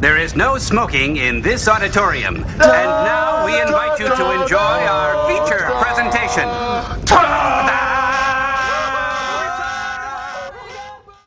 There is no smoking in this auditorium. And now we invite you to enjoy our feature presentation.